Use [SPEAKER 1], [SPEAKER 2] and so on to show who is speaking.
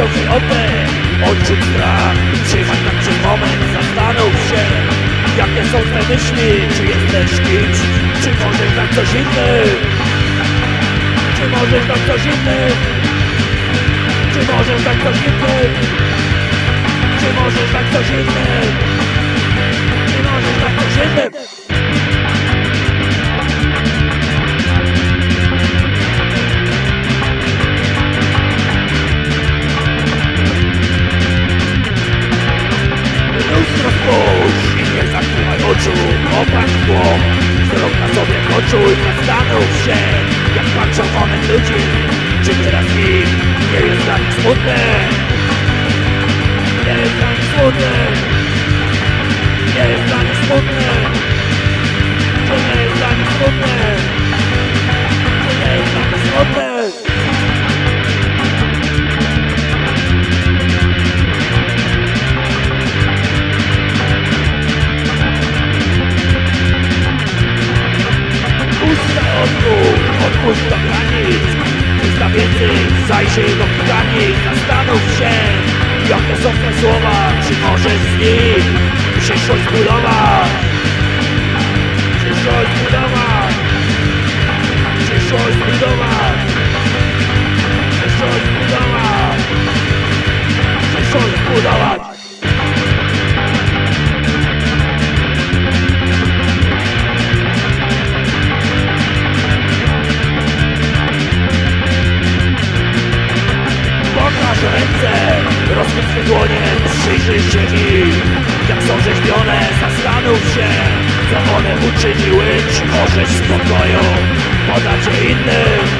[SPEAKER 1] musiał ci oddech Odczuć strach, przyjmać na ten moment Zastanów się, jakie są te myśli Czy jesteś kimś, czy możesz tak coś inny Czy możesz tak coś inny Czy możesz tak coś inny Czy możesz tak coś inny. Poczuj Zastanów się, jak patrzą one ludzi. Czy teraz im nie jest nich smutne? Nie jest dla nich odpuść, do granic. Usta więcej, zajrzyj do granic Zastanów się, jakie są te słowa Czy możesz z nich przyszłość zbudować Przyszłość zbudować Przyszłość zbudować rozwój dłonie, przyjrzyj się im. Jak są rzeźbione, zastanów się Co one uczyniły, czy możesz spokoju podać je innym